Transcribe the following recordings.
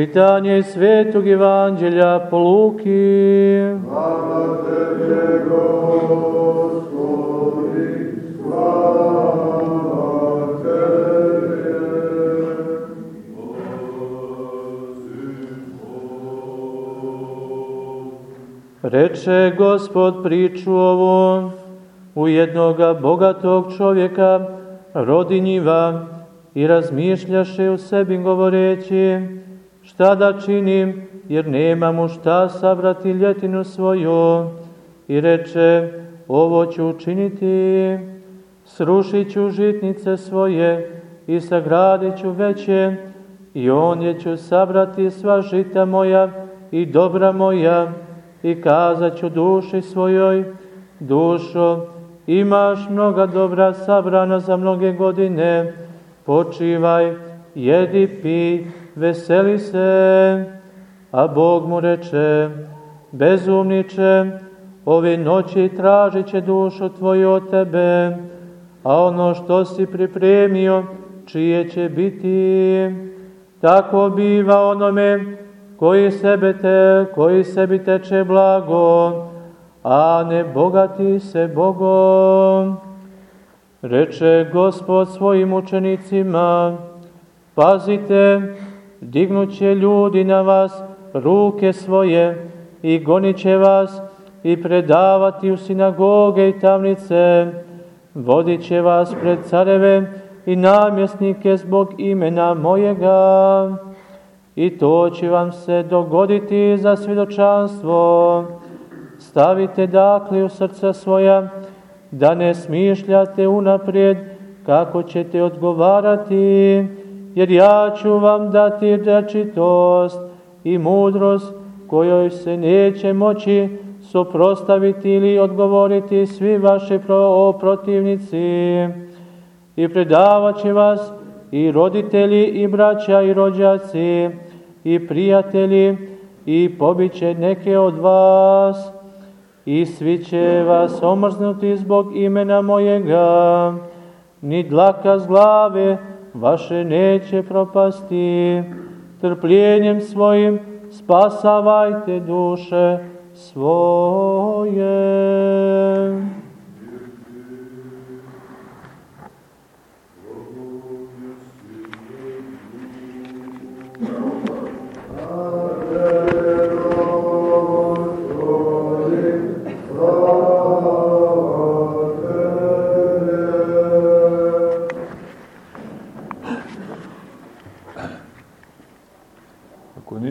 Čitanje Svetog Evanđelja po Luki. Slava Tebe, Gospodi, slava Tebe. Reče Gospod priču ovo, u jednoga bogatog čovjeka rodinjiva i razmišljaše u sebi govoreći, šta da činim, jer nema mu šta sabrati ljetinu svoju. I reče, ovo ću učiniti, srušit ću žitnice svoje i sagradit ću veće, i on je ću sabrati sva žita moja i dobra moja, i kazat ću duši svojoj, dušo, imaš mnoga dobra sabrana za mnoge godine, počivaj, jedi, pi, veseli se. A Bog mu reče, bezumniče, ove noći tražit će dušu tvoju od tebe, a ono što si pripremio, čije će biti. Tako biva onome koji sebe te, koji sebi teče blago, a ne bogati se Bogom. Reče Gospod svojim učenicima, pazite, dignuće ljudi na vas ruke svoje i gonit će vas i predavati u sinagoge i tamnice, vodit će vas pred careve i namjesnike zbog imena mojega. I to će vam se dogoditi za svjedočanstvo. Stavite dakle u srca svoja, da ne smišljate unaprijed kako ćete odgovarati, jer ja ću vam dati rečitost i mudrost kojoj se neće moći suprostaviti ili odgovoriti svi vaši pro protivnici. I predavat će vas i roditelji i braća i rođaci i prijatelji i pobiće neke od vas i svi će vas omrznuti zbog imena mojega, ni dlaka z glave vaše neće propasti, trpljenjem svojim spasavajte duše svoje.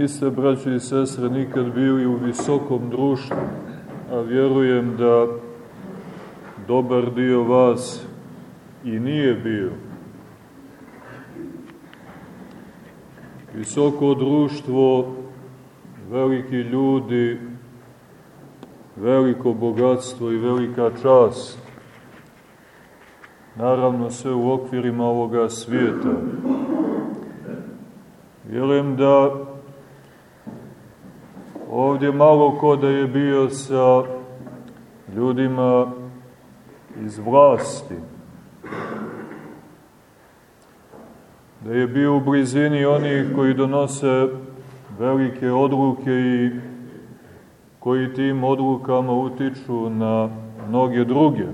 Niste, braći i sestre, nikad bili u visokom društvu, a vjerujem da dobar dio vas i nije bio. Visoko društvo, veliki ljudi, veliko bogatstvo i velika čast, naravno sve u okvirima ovoga svijeta. Vjerujem da Ovdje malo ko da je bio sa ljudima iz vlasti. Da je bio u blizini onih koji donose velike odluke i koji tim odlukama utiču na mnoge druge.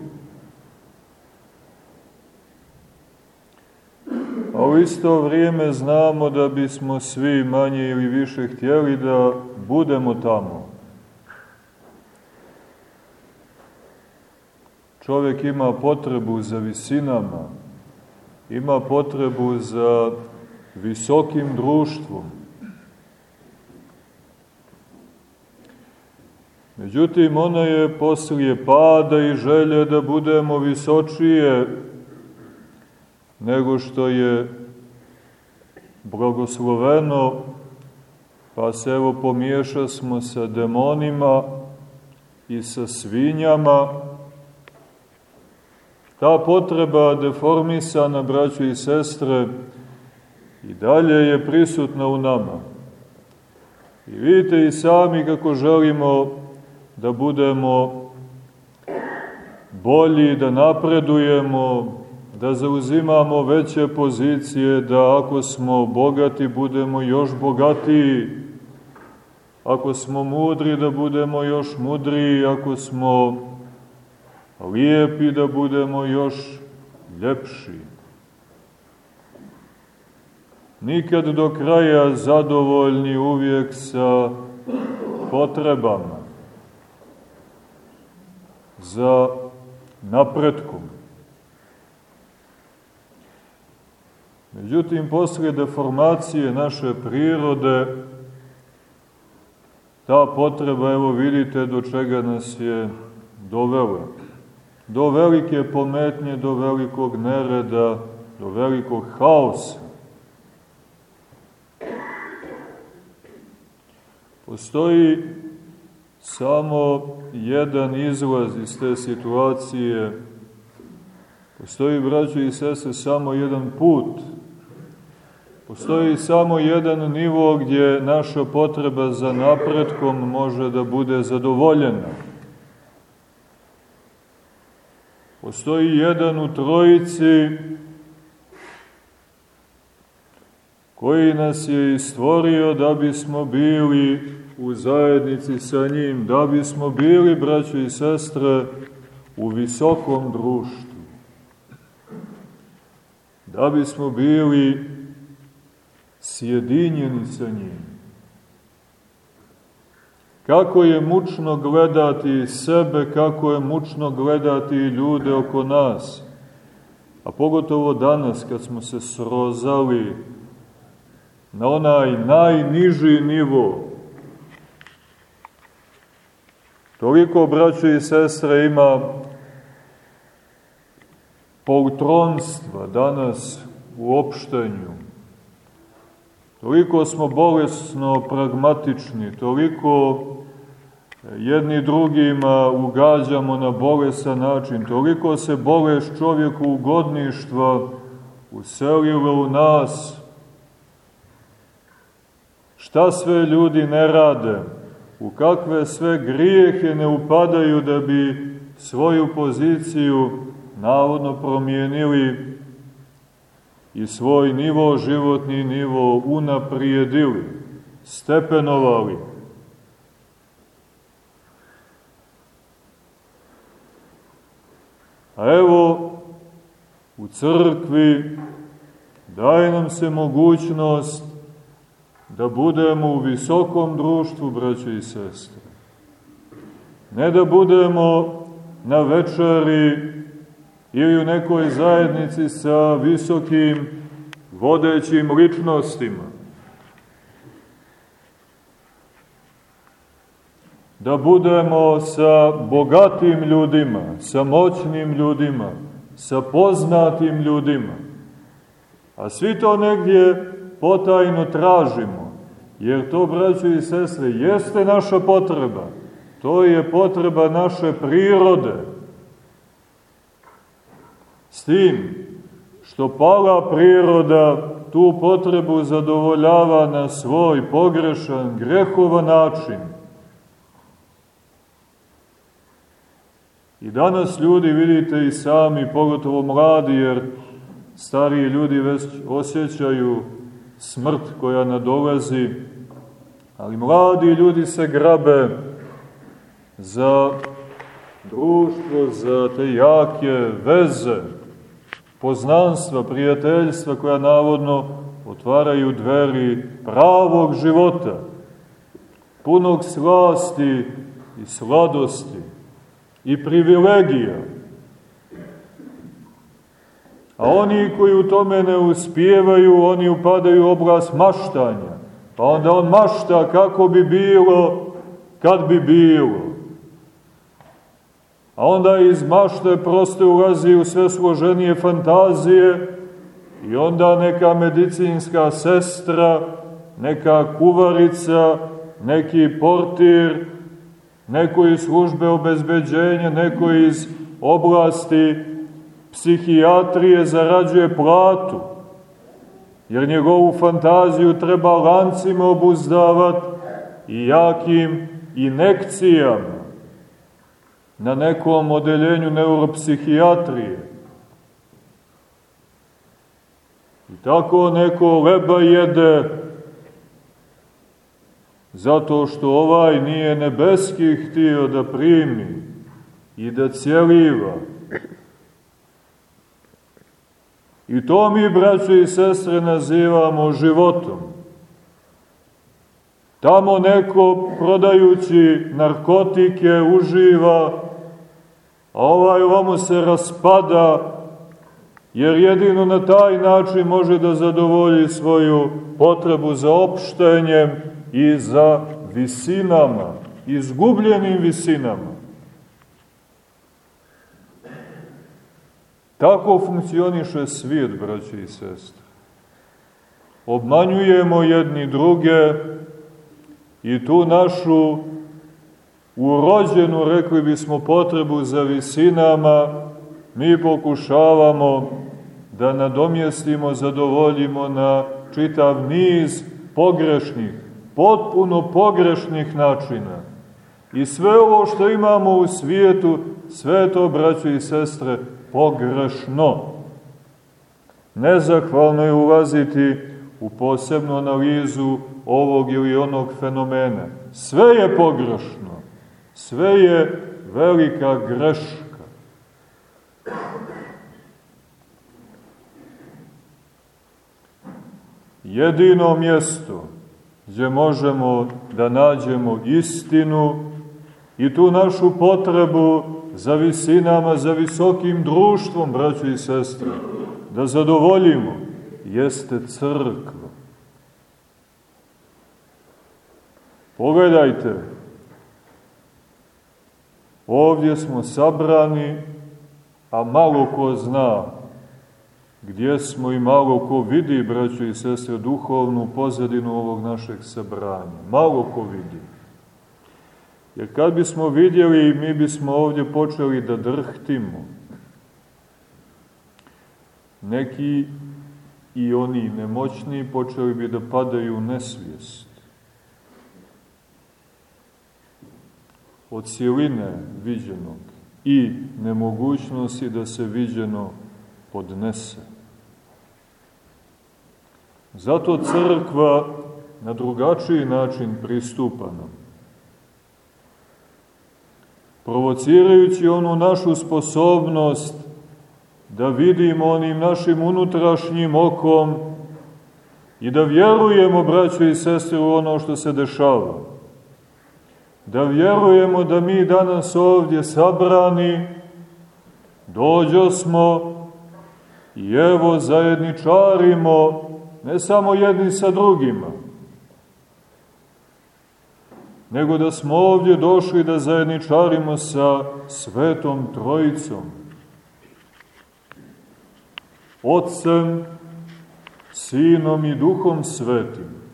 U isto vrijeme znamo da bismo svi manje ili više htjeli da budemo tamo. Čovjek ima potrebu za visinama, ima potrebu za visokim društvom. Međutim, ona je poslije pada i želje da budemo visočije nego što je blagosloveno Pa se evo pomiješa smo sa demonima i sa svinjama. Ta potreba deformisana, braćo i sestre, i dalje je prisutna u nama. I vidite i sami kako želimo da budemo bolji, da napredujemo, da zauzimamo veće pozicije, da ako smo bogati budemo još bogatiji, ako smo mudri da budemo još mudriji, ako smo lijepi da budemo još ljepši. Nikad do kraja zadovoljni uvijek sa potrebama za napretkom. Međutim, posle deformacije naše prirode, ta potreba, evo vidite do čega nas je dovela. Do velike pometnje, do velikog nereda, do velikog haosa. Postoji samo jedan izlaz iz te situacije. Postoji, braćo i sese, samo jedan put. Postoji samo jedan nivo gdje naša potreba za napretkom može da bude zadovoljena. Postoji jedan u trojici koji nas je istvorio da bismo bili u zajednici sa njim, da bismo bili, braćo i sestre, u visokom društvu. Da bismo bili sjedinjeni sa njim. Kako je mučno gledati sebe, kako je mučno gledati ljude oko nas. A pogotovo danas kad smo se srozali na onaj najniži nivo. Toliko, braće i sestre, ima poltronstva danas u opštenju. Toliko smo bolesno pragmatični, toliko jedni drugima ugađamo na bolesan način, toliko se boleš čovjeku ugodništva uselilo u nas, šta sve ljudi ne rade, u kakve sve grijehe ne upadaju da bi svoju poziciju navodno promijenili i svoj nivo, životni nivo unaprijedili, stepenovali. A evo, u crkvi daje nam se mogućnost da budemo u visokom društvu, braće i sestre. Ne da budemo na večeri ili u nekoj zajednici sa visokim vodećim ličnostima. Da budemo sa bogatim ljudima, sa moćnim ljudima, sa poznatim ljudima. A svi to negdje potajno tražimo, jer to, braćo i sestre, jeste naša potreba. To je potreba naše prirode. S tim što pala priroda tu potrebu zadovoljava na svoj pogrešan, grehovan način. I danas ljudi, vidite i sami, pogotovo mladi, jer stariji ljudi već osjećaju smrt koja nadolazi, ali mladi ljudi se grabe za društvo, za te jake veze, poznanstva, prijateljstva koja navodno otvaraju dveri pravog života, punog slasti i sladosti i privilegija. A oni koji u tome ne uspijevaju, oni upadaju u oblast maštanja. Pa onda on mašta kako bi bilo, kad bi bilo. A onda iz mašte proste ulazi u sve složenije fantazije i onda neka medicinska sestra, neka kuvarica, neki portir, neko iz službe obezbeđenja, neko iz oblasti psihijatrije zarađuje platu, jer njegovu fantaziju treba lancima obuzdavati i jakim inekcijama na nekom odeljenju neuropsihijatrije. tako neko leba jede, zato što ovaj nije nebeski htio da primi i da cijeliva. I to mi, braće i sestre, nazivamo životom. Tamo neko prodajući narkotike uživa, a ovaj ovamo se raspada, jer jedino na taj način može da zadovolji svoju potrebu za opštenjem i za visinama, izgubljenim visinama. Tako funkcioniše svijet, braći i sestre. Obmanjujemo jedni druge i tu našu urođenu, rekli bismo, potrebu za visinama, mi pokušavamo da nadomjestimo, zadovoljimo na čitav niz pogrešnih, potpuno pogrešnih načina. I sve ovo što imamo u svijetu, sve to, braćo i sestre, pogrešno. Nezahvalno je ulaziti u posebnu analizu ovog ili onog fenomena. Sve je pogrešno. Sve je velika greška. Jedino mjesto gdje možemo da nađemo istinu i tu našu potrebu za visinama, za visokim društvom, braćo i sestre, da zadovoljimo, jeste crkva. Pogledajte, ovdje smo sabrani, a malo ko zna gdje smo i malo ko vidi, braćo i sestre, duhovnu pozadinu ovog našeg sabranja. Malo ko vidi. Jer kad bismo vidjeli, mi bismo ovdje počeli da drhtimo. Neki i oni nemoćni počeli bi da padaju u nesvijest. Od siline viđenog i nemogućnosti da se viđeno podnese. Zato crkva na drugačiji način pristupa nam provocirajući onu našu sposobnost da vidimo onim našim unutrašnjim okom i da vjerujemo, braćo i sestre, u ono što se dešava. Da vjerujemo da mi danas ovdje sabrani dođo smo i evo zajedničarimo ne samo jedni sa drugima, nego da smo ovdje došli da zajedničarimo sa Svetom Trojicom. Otcem, Sinom i Duhom Svetim.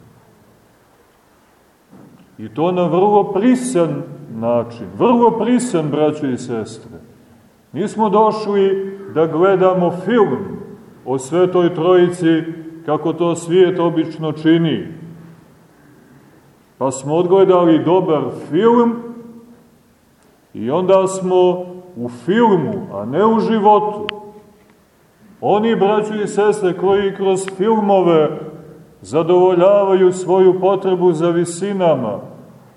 I to na vrlo prisan način, vrlo prisan, braćo i sestre. Nismo došli da gledamo film o Svetoj Trojici, kako to svijet obično čini, pa smo odgledali dobar film i onda smo u filmu, a ne u životu. Oni, braći i sestre, koji kroz filmove zadovoljavaju svoju potrebu za visinama,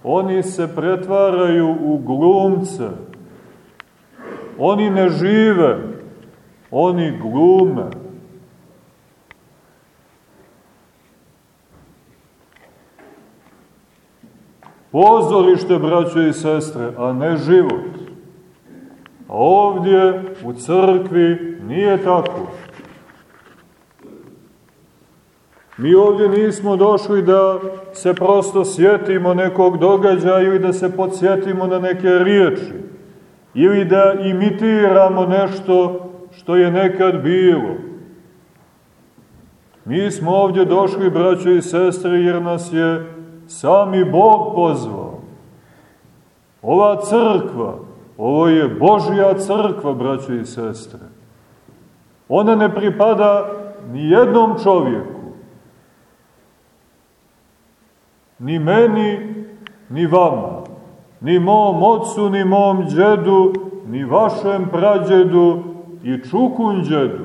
oni se pretvaraju u glumce. Oni ne žive, oni glume. Pozorište, braćo i sestre, a ne život. A ovdje u crkvi nije tako. Mi ovdje nismo došli da se prosto sjetimo nekog događaja ili da se podsjetimo na neke riječi ili da imitiramo nešto što je nekad bilo. Mi smo ovdje došli, braćo i sestre, jer nas je sami Bog pozvao. Ova crkva, ovo je Božja crkva, braćo i sestre. Ona ne pripada ni jednom čovjeku. Ni meni, ni vama. Ni mom ocu, ni mom džedu, ni vašem prađedu i čukunđedu.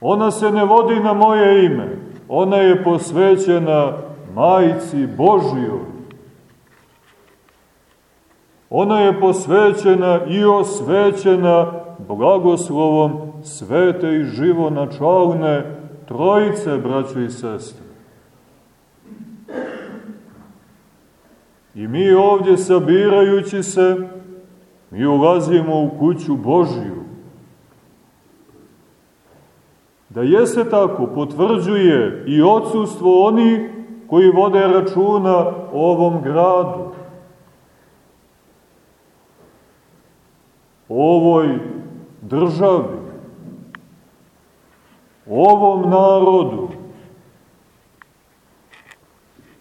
Ona se ne vodi na moje ime. Ona je posvećena Majci Božijoj. Ona je posvećena i osvećena blagoslovom svete i živonačalne trojice, braćo i sestre. I mi ovdje sabirajući se, mi ulazimo u kuću Božiju. Da jeste tako, potvrđuje i odsustvo onih koji vode računa o ovom gradu. Ovoj državi. Ovom narodu.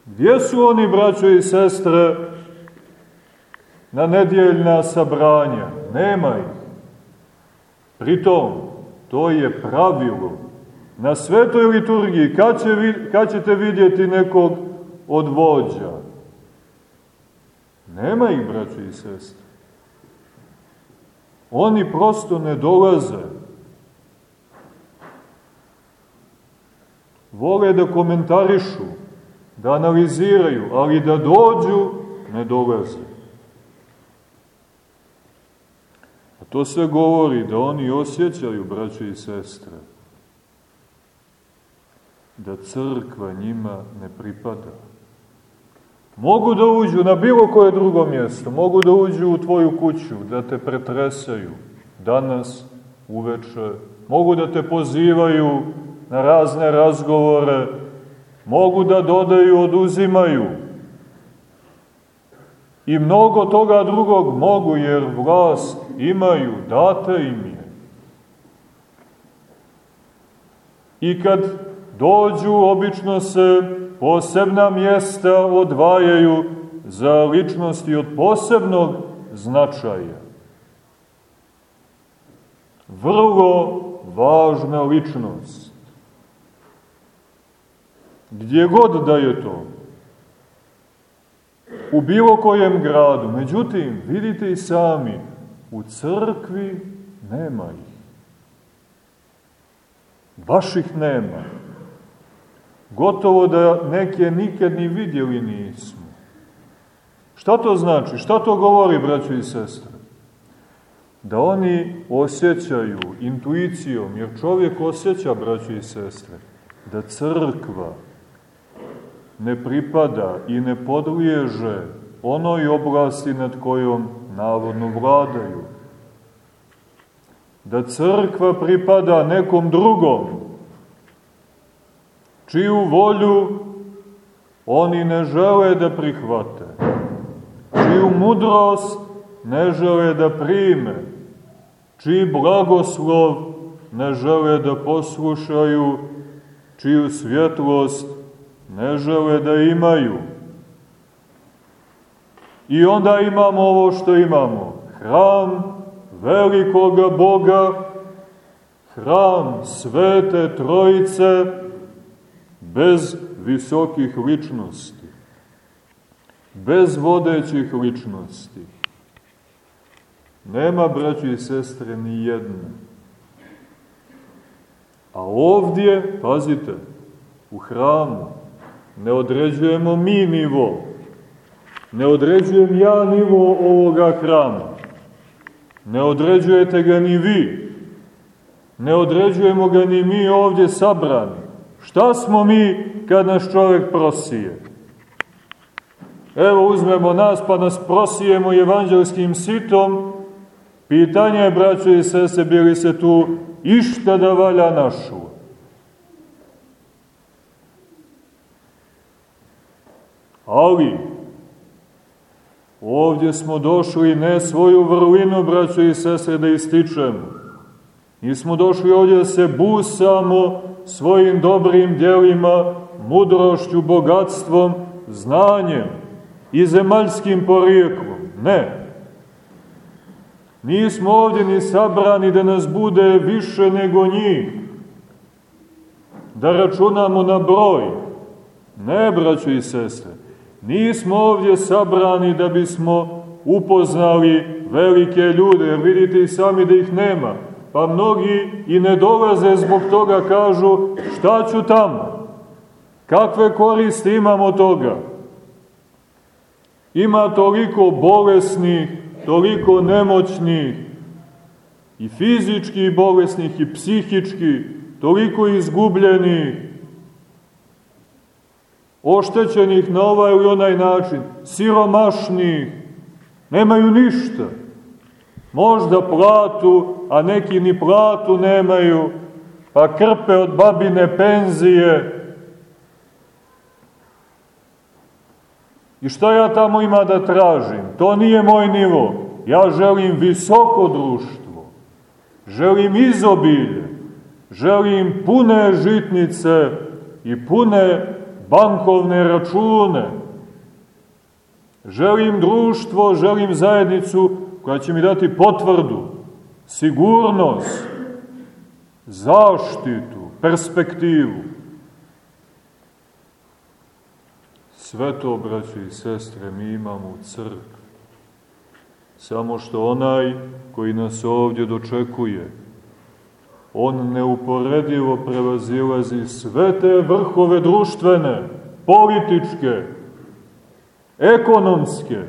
Gdje su oni, braćo i sestre, na nedjeljna sabranja? Nema ih. Pritom, to je pravilo. Na svetoj liturgiji, kad, će, kad ćete vidjeti nekog od vođa? Nema ih, braćo i sestre. Oni prosto ne dolaze. Vole da komentarišu, da analiziraju, ali da dođu, ne dolaze. A to sve govori da oni osjećaju, braće i sestre, da crkva njima ne pripada. Mogu da uđu na bilo koje drugo mjesto, mogu da uđu u tvoju kuću, da te pretresaju danas, uveče, mogu da te pozivaju na razne razgovore, mogu da dodaju, oduzimaju. I mnogo toga drugog mogu, jer vlast imaju, date im je. I kad dođu, obično se posebna mjesta odvajaju za ličnosti od posebnog značaja. Vrlo važna ličnost. Gdje god da je to. U bilo kojem gradu. Međutim, vidite i sami, u crkvi nema ih. Baš ih nema. Gotovo da neke nikad ni vidjeli nismo. Šta to znači? Šta to govori, braćo i sestre? Da oni osjećaju intuicijom, jer čovjek osjeća, braćo i sestre, da crkva ne pripada i ne podliježe onoj oblasti nad kojom navodno vladaju. Da crkva pripada nekom drugom, čiju volju oni ne žele da prihvate, čiju mudrost ne žele da prime, čiji blagoslov ne žele da poslušaju, čiju svjetlost ne žele da imaju. I onda imamo ovo što imamo. Hram velikoga Boga, hram svete trojice, bez visokih ličnosti, bez vodećih ličnosti. Nema, braći i sestre, ni jedne. A ovdje, pazite, u hramu, ne određujemo mi nivo, ne određujem ja nivo ovoga hrama, ne određujete ga ni vi, ne određujemo ga ni mi ovdje sabrani. Šta smo mi kad nas čovjek prosije? Evo uzmemo nas pa nas prosijemo evanđelskim sitom. Pitanje je, braćo i sese, bili se tu išta da valja našu. Ali, ovdje smo došli ne svoju vrlinu, braćo i sestre, da ističemo. Nismo došli ovdje da se busamo svojim dobrim djelima, mudrošću, bogatstvom, znanjem i zemaljskim porijeklom. Ne. Nismo ovdje ni sabrani da nas bude više nego njih. Da računamo na broj. Ne, braćo i sestre. Nismo ovdje sabrani da bismo upoznali velike ljude, jer vidite i sami da ih nema. pa mnogi i ne dolaze zbog toga, kažu šta ću tamo, kakve koristi imam od toga. Ima toliko bolesnih, toliko nemoćnih, i fizički bolesnih, i psihički, toliko izgubljenih, oštećenih na ovaj ili onaj način, siromašnih, nemaju ništa. Možda platu, a neki ni platu nemaju, pa krpe od babine penzije. I šta ja tamo ima da tražim? To nije moj nivo. Ja želim visoko društvo. Želim izobilje. Želim pune žitnice i pune bankovne račune. Želim društvo, želim zajednicu koja će mi dati potvrdu, sigurnost, zaštitu, perspektivu. Sve to, braće i sestre, mi imamo u crkvi. Samo što onaj koji nas ovdje dočekuje, on neuporedivo prevazilazi sve te vrhove društvene, političke, ekonomske,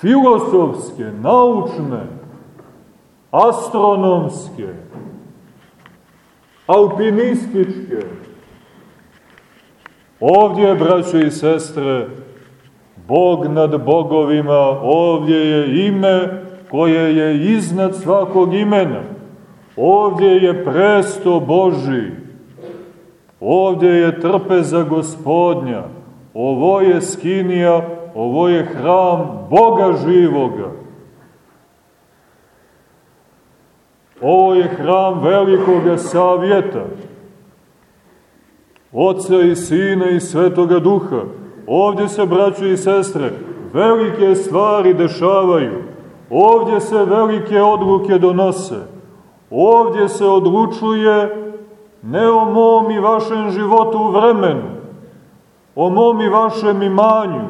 filosofske, naučne, astronomske, alpinističke. Ovdje, braćo i sestre, Bog nad bogovima, ovdje je ime koje je iznad svakog imena. Ovdje je presto Boži. Ovdje je trpeza gospodnja. Ovo je skinija, ovo je hram Boga živoga. Ovo je hram velikoga savjeta. Oca i Sina i Svetoga Duha. Ovdje se, braćo i sestre, velike stvari dešavaju. Ovdje se velike odluke donose. Ovdje se odlučuje ne o mom i vašem životu u vremenu, o mom i vašem imanju,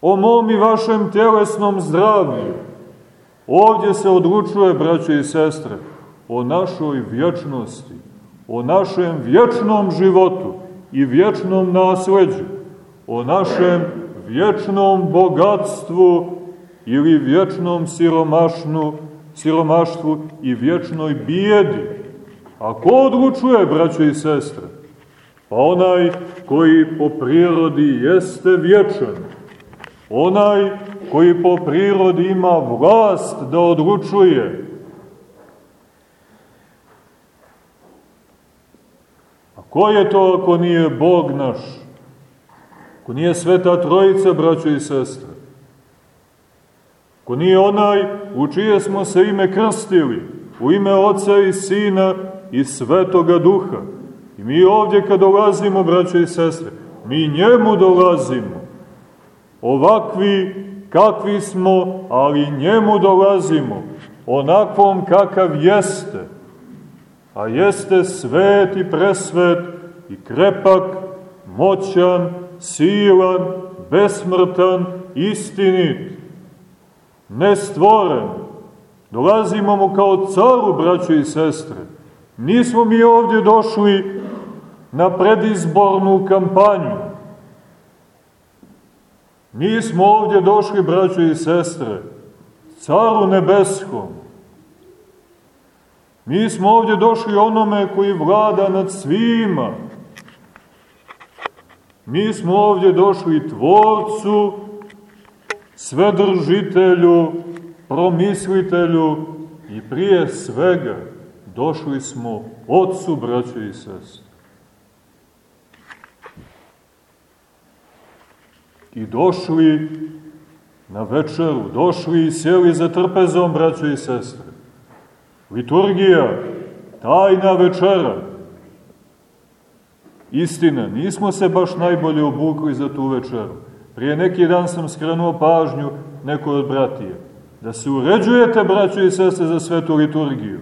o mom i vašem tjelesnom zdravlju. Ovdje se odlučuje, braće i sestre, o našoj vječnosti, o našem vječnom životu i vječnom nasleđu, o našem vječnom bogatstvu ili vječnom siromašnu, siromaštvu i vječnoj bijedi. A ko odlučuje, braćo i sestre? Pa onaj koji po prirodi jeste vječan. Onaj koji po prirodi ima vlast da odlučuje. A ko je to ako nije Bog naš? Ko nije sveta trojica, braćo i sestre. Ko nije onaj u čije smo se ime krstili, u ime Oca i Sina i Svetoga Duha. I mi ovdje kad dolazimo, braćo i sestre, mi njemu dolazimo. Ovakvi kakvi smo, ali njemu dolazimo. Onakvom kakav jeste. A jeste svet i presvet i krepak, moćan, silan, besmrtan, istinit, nestvoren. Dolazimo mu kao caru, braćo i sestre. Nismo mi ovdje došli na predizbornu kampanju. Nismo ovdje došli, braćo i sestre, caru nebeskom. Mi smo ovdje došli onome koji vlada nad svima, Mi smo ovdje došli tvorcu, svedržitelju, promislitelju i prije svega došli smo Otcu, braćo i sest. I došli na večeru, došli i sjeli za trpezom, braćo i sestre. Liturgija, tajna večera, Istina, nismo se baš najbolje obukli za tu večeru. Prije neki dan sam skrenuo pažnju nekoj od bratije. Da se uređujete, braćo i sestre, za svetu liturgiju.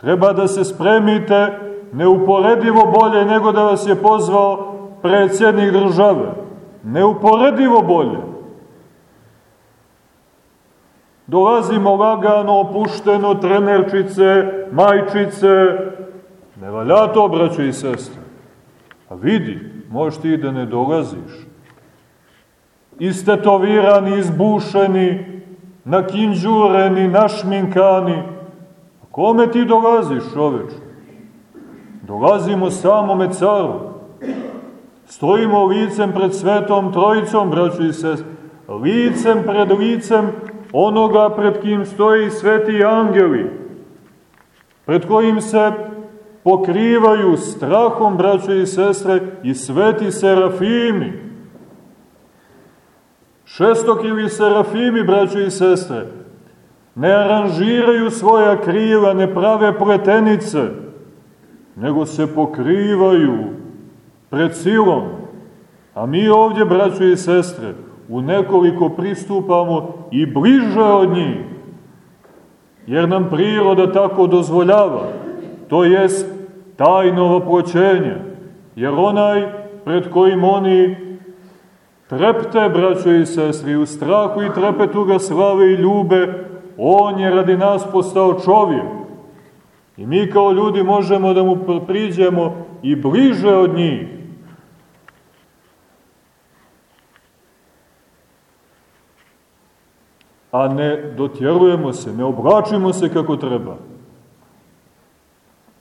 Treba da se spremite neuporedivo bolje nego da vas je pozvao predsjednik države. Neuporedivo bolje. Dolazimo lagano, opušteno, trenerčice, majčice. Ne valja to, braćo i sestre. A vidi, možeš ti da ne dolaziš. Istetovirani, izbušeni, nakinđureni, našminkani. Kome ti dolaziš, čoveč? Dolazimo samome caru. Stojimo licem pred svetom trojicom, braćo i sestre. Licem pred licem onoga pred kim stoji sveti angeli, pred kojim se pokrivaju strahom, braćo i sestre, i sveti serafimi. Šestok ili serafimi, braćo i sestre, ne aranžiraju svoja krila, ne prave pletenice, nego se pokrivaju pred silom. A mi ovdje, braćo i sestre, u nekoliko pristupamo i bliže od njih, jer nam priroda tako dozvoljava, to jest tajno voploćenje, jer onaj pred kojim oni trepte, braćo i sestri, u strahu i trepetu ga slave i ljube, on je radi nas postao čovjek. I mi kao ljudi možemo da mu priđemo i bliže od njih, a ne dotjerujemo se, ne oblačimo se kako treba.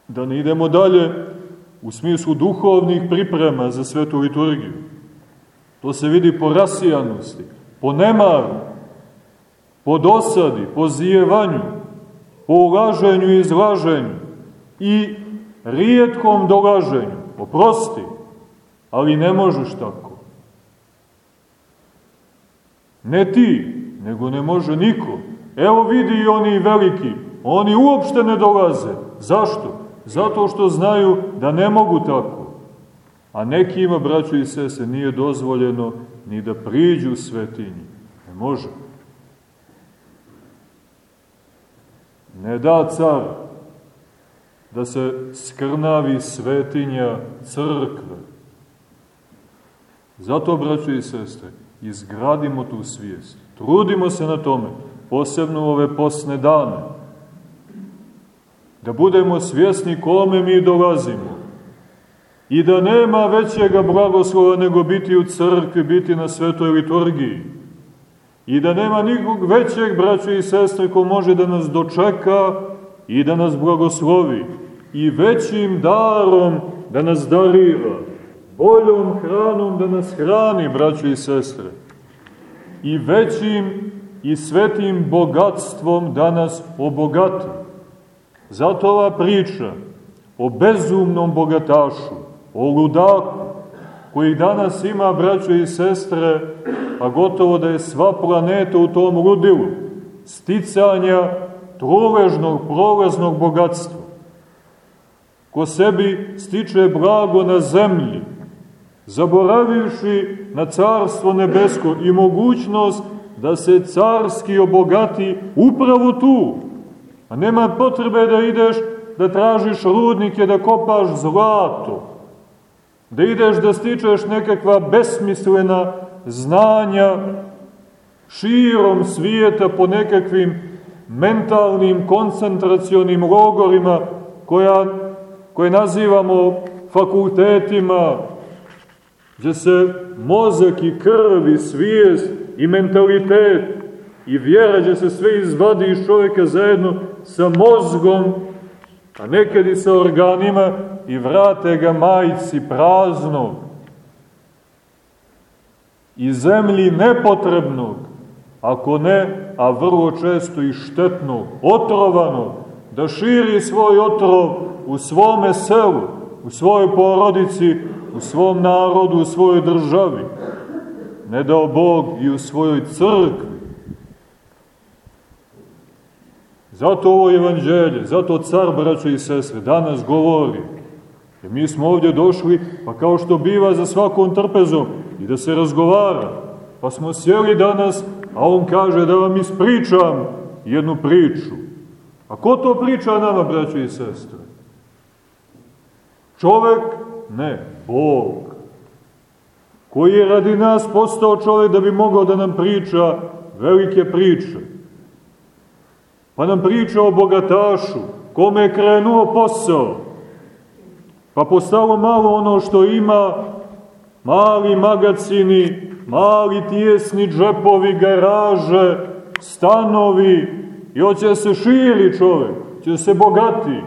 Da ne idemo dalje u smislu duhovnih priprema za svetu liturgiju. To se vidi po rasijanosti, po nemaru, po dosadi, po zijevanju, po ulaženju i izlaženju i rijetkom dolaženju. Oprosti, ali ne možeš tako. Ne ti, nego ne može niko. Evo vidi oni veliki, oni uopšte ne dolaze. Zašto? Zato što znaju da ne mogu tako. A nekima, braćo i sese, nije dozvoljeno ni da priđu svetinji. Ne može. Ne da car da se skrnavi svetinja crkve. Zato, braćo i sestre, izgradimo tu svijest. Trudimo se na tome, posebno ove posne dane. Da budemo svjesni kome mi dolazimo. I da nema većega blagoslova nego biti u crkvi, biti na svetoj liturgiji. I da nema nikog većeg, braća i sestre, ko može da nas dočeka i da nas blagoslovi. I većim darom da nas darira. Boljom hranom da nas hrani, braćo i sestre i većim i svetim bogatstvom da nas obogati. Zato ova priča o bezumnom bogatašu, o ludaku, koji danas ima, braćo i sestre, a gotovo da je sva planeta u tom ludilu, sticanja truležnog, prolaznog bogatstva. Ko sebi stiče blago na zemlji, zaboravivši na carstvo nebesko i mogućnost da se carski obogati upravo tu. A nema potrebe da ideš da tražiš rudnike, da kopaš zlato, da ideš da stičeš nekakva besmislena znanja širom svijeta po nekakvim mentalnim koncentracionim logorima koja, koje nazivamo fakultetima, gdje se mozak i krv i svijest i mentalitet i vjera gdje se sve izvadi iz čovjeka zajedno sa mozgom, a nekad i sa organima i vrate ga majci praznog i zemlji nepotrebnog, ako ne, a vrlo često i štetnog, otrovanog, da širi svoj otrov u svome selu, u svojoj porodici, u svom narodu, u svojoj državi. Ne dao Bog i u svojoj crkvi. Zato ovo evanđelje, zato car, braćo i sestre, danas govori. Jer mi smo ovdje došli, pa kao što biva za svakom trpezom, i da se razgovara. Pa smo sjeli danas, a on kaže da vam ispričam jednu priču. A ko to priča nama, braćo i sestre? Čovek? Ne, Bog. Koji je radi nas postao čovek da bi mogao da nam priča velike priče. Pa nam priča o bogatašu, kome je krenuo posao. Pa postalo malo ono što ima, mali magacini, mali tijesni džepovi, garaže, stanovi, i hoće se širi čovek, će se bogati.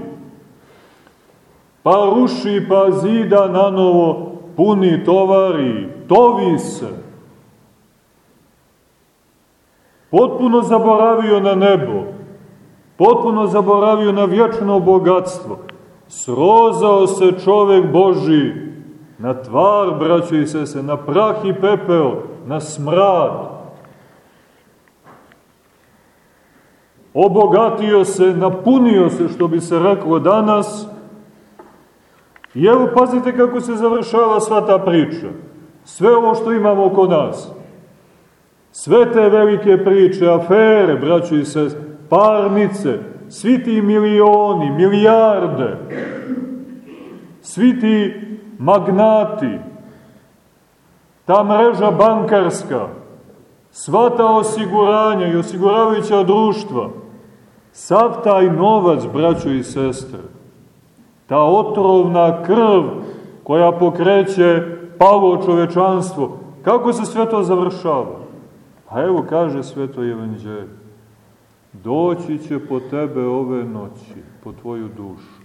Pa ruši, pa zida na novo, puni tovari, tovi se. Potpuno zaboravio na nebo, potpuno zaboravio na vječno bogatstvo. Srozao se čovek Boži na tvar, braćo i sese, na prah i pepeo, na smrad. Obogatio se, napunio se, što bi se reklo danas, I evo, pazite kako se završava sva ta priča. Sve ovo što imamo oko nas. Sve te velike priče, afere, braćo i se, parnice, svi ti milioni, milijarde, svi ti magnati, ta mreža bankarska, sva ta osiguranja i osiguravajuća društva, sav taj novac, braćo i sestre, ta otrovna krv koja pokreće palo čovečanstvo, kako se sve to završava? A evo kaže sveto evanđelje, doći će po tebe ove noći, po tvoju dušu,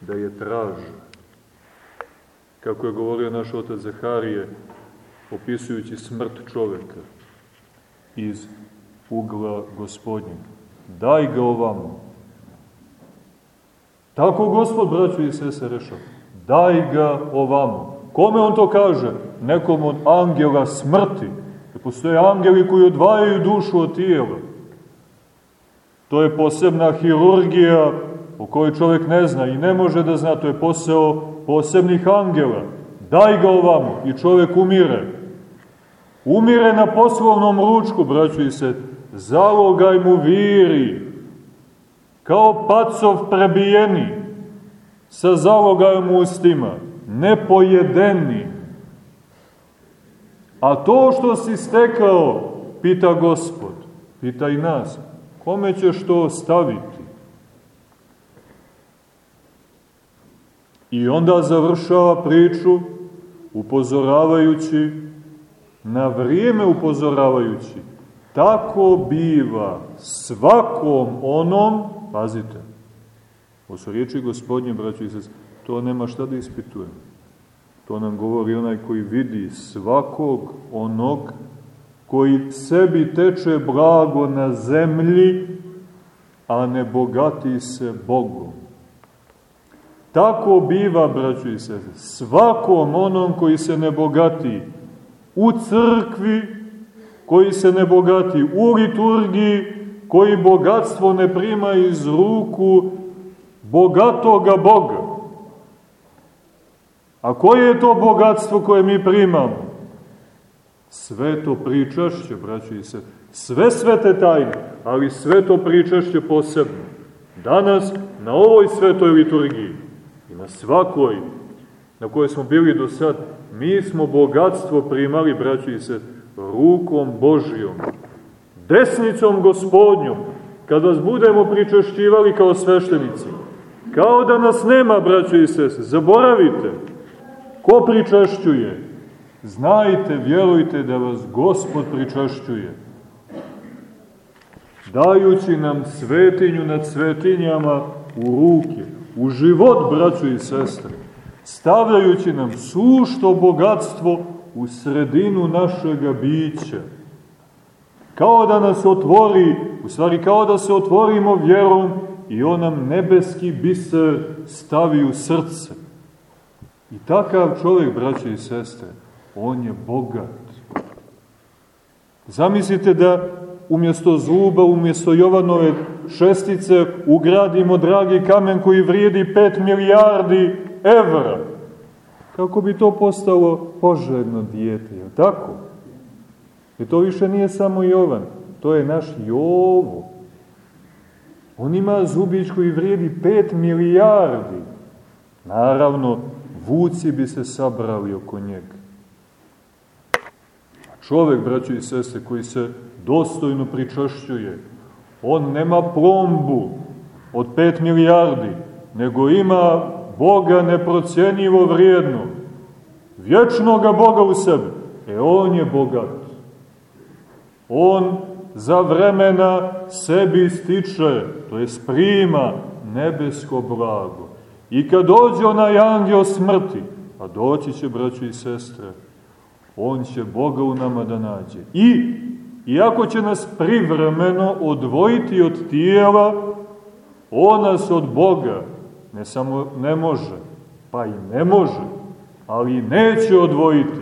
da je traže. Kako je govorio naš otac Zaharije, opisujući smrt čoveka iz ugla gospodnjeg. Daj ga ovamo, Tako gospod, braćo i sese, rešao. Daj ga ovamo. Kome on to kaže? Nekom od angela smrti. Da postoje angeli koji odvajaju dušu od tijela. To je posebna hirurgija o kojoj čovjek ne zna i ne može da zna. To je posao posebnih angela. Daj ga ovamo i čovjek umire. Umire na poslovnom ručku, braćo i se. Zalogaj mu viri kao pacov prebijeni, sa zalogajom ustima, nepojedeni. A to što si stekao, pita gospod, pita i nas, kome ćeš to ostaviti? I onda završava priču upozoravajući, na vrijeme upozoravajući, tako biva svakom onom Pazite, ovo su riječi gospodnje, braćo i sest, to nema šta da ispitujemo. To nam govori onaj koji vidi svakog onog koji sebi teče blago na zemlji, a ne bogati se Bogom. Tako biva, braćo i sest, svakom onom koji se ne bogati u crkvi, koji se ne bogati u liturgiji, koji bogatstvo ne prima iz ruku bogatoga Boga. A koje je to bogatstvo koje mi primamo? Sve to pričašće, braći se, sve svete tajne, ali sve to pričašće posebno. Danas, na ovoj svetoj liturgiji i na svakoj na kojoj smo bili do sad, mi smo bogatstvo primali, braći i se, rukom Božijom, desnicom gospodnjom, kad vas budemo pričašćivali kao sveštenici, kao da nas nema, braćo i sese, zaboravite, ko pričašćuje? Znajte, vjerujte da vas Gospod pričašćuje, dajući nam svetinju nad svetinjama u ruke, u život, braćo i sestre, stavljajući nam sušto bogatstvo u sredinu našega bića, kao da nas otvori, u stvari kao da se otvorimo vjerom i on nam nebeski biser stavi u srce. I takav čovjek, braće i sestre, on je bogat. Zamislite da umjesto zuba, umjesto Jovanove šestice ugradimo dragi kamen koji vrijedi 5 milijardi evra. Kako bi to postalo poželjno dijete, je tako? I to više nije samo Jovan, to je naš Jovo. On ima zubić koji vrijedi 5 milijardi. Naravno, vuci bi se sabrali oko njega. Čovek, braćo i sese, koji se dostojno pričašćuje, On nema plombu od 5 milijardi, nego ima Boga neprocijenjivo vrijednog, vječnoga Boga u sebi. E on je bogat. On za vremena sebi stiče, to je sprima nebesko blago. I kad dođe onaj angel smrti, a doći će, braći i sestre, on će Boga u nama da nađe. I, iako će nas privremeno odvojiti od tijela, on nas od Boga ne samo ne može, pa i ne može, ali neće odvojiti,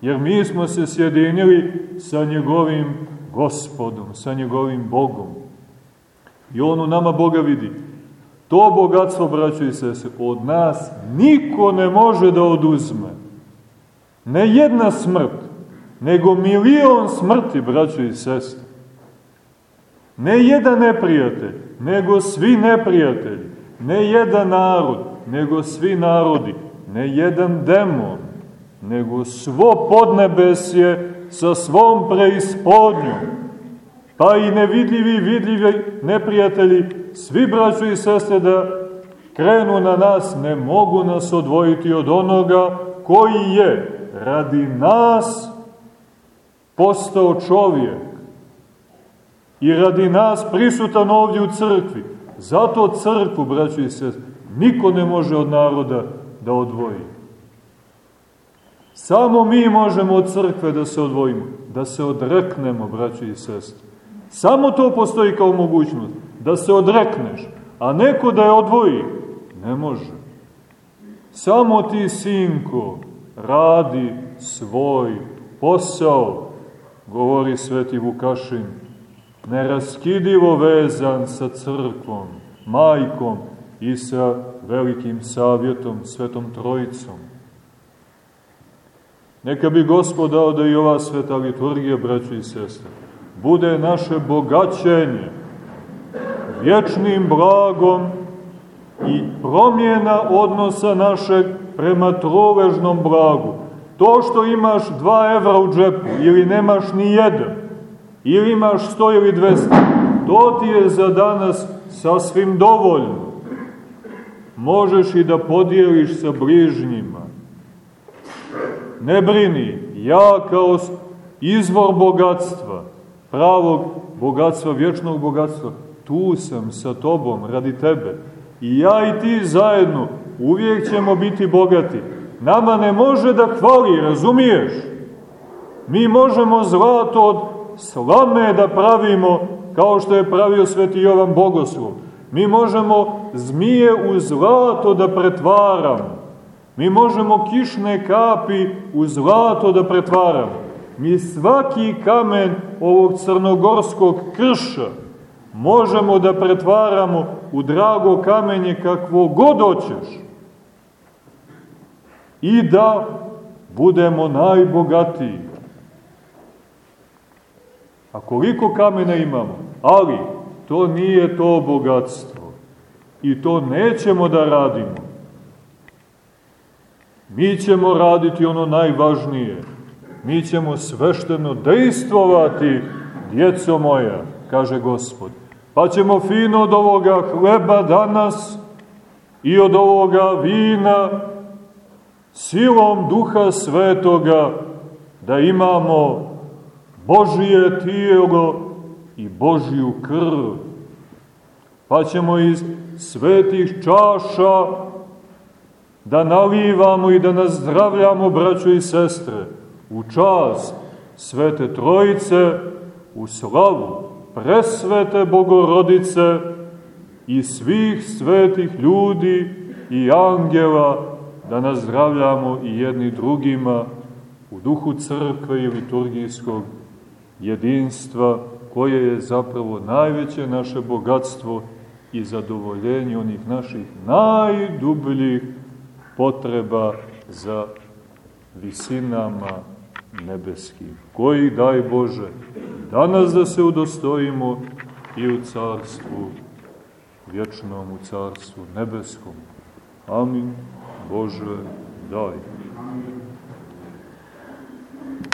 jer mi smo se sjedinili sa njegovim gospodom, sa njegovim Bogom. I on u nama Boga vidi. To bogatstvo, braćo i sese, od nas niko ne može da oduzme. Ne jedna smrt, nego milion smrti, braćo i sestre. Ne jedan neprijatelj, nego svi neprijatelji. Ne jedan narod, nego svi narodi. Ne jedan demon, nego svo podnebesje sa svom preispodnjom. Pa i nevidljivi vidljivi neprijatelji, svi braćo i sestre da krenu na nas, ne mogu nas odvojiti od onoga koji je radi nas postao čovjek i radi nas prisutan ovdje u crkvi. Zato crkvu, braćo i sestre, niko ne može od naroda da odvoji. Samo mi možemo od crkve da se odvojimo, da se odreknemo, braćo i sestre. Samo to postoji kao mogućnost, da se odrekneš, a neko da je odvoji, ne može. Samo ti, sinko, radi svoj posao, govori sveti Vukašin, neraskidivo vezan sa crkvom, majkom i sa velikim savjetom, svetom trojicom. Neka bi Gospod dao da i ova sveta liturgija, braći i sestre, bude naše bogaćenje vječnim blagom i promjena odnosa našeg prema trovežnom blagu. To što imaš dva evra u džepu ili nemaš ni jedan, ili imaš sto ili dvesta, to ti je za danas sasvim dovoljno. Možeš i da podijeliš sa bližnjima. Ne brini, ja kao izvor bogatstva, pravog bogatstva, vječnog bogatstva, tu sam sa tobom, radi tebe. I ja i ti zajedno uvijek ćemo biti bogati. Nama ne može da hvali, razumiješ? Mi možemo zlato od slame da pravimo, kao što je pravio sveti Jovan Bogoslov. Mi možemo zmije u zlato da pretvaramo. Mi možemo kišne kapi u zlato da pretvaramo. Mi svaki kamen ovog crnogorskog krša možemo da pretvaramo u drago kamenje kakvo god hoćeš. I da budemo najbogatiji. A koliko kamena imamo? Ali to nije to bogatstvo. I to nećemo da radimo. Mi ćemo raditi ono najvažnije. Mi ćemo svešteno dejstvovati, djeco moja, kaže Gospod. Pa ćemo fino od ovoga hleba danas i od ovoga vina silom duha svetoga da imamo Božije tijelo i Božiju krv. Pa ćemo iz svetih čaša da nalivamo i da nazdravljamo braćo i sestre u čast Svete Trojice, u slavu presvete Bogorodice i svih svetih ljudi i angela da nazdravljamo i jedni drugima u duhu crkve i liturgijskog jedinstva koje je zapravo najveće naše bogatstvo i zadovoljenje onih naših najdubljih potreba za visinama nebeskim, koji, daj Bože, danas da se udostojimo i u carstvu vječnom, u carstvu nebeskom. Amin. Bože, daj.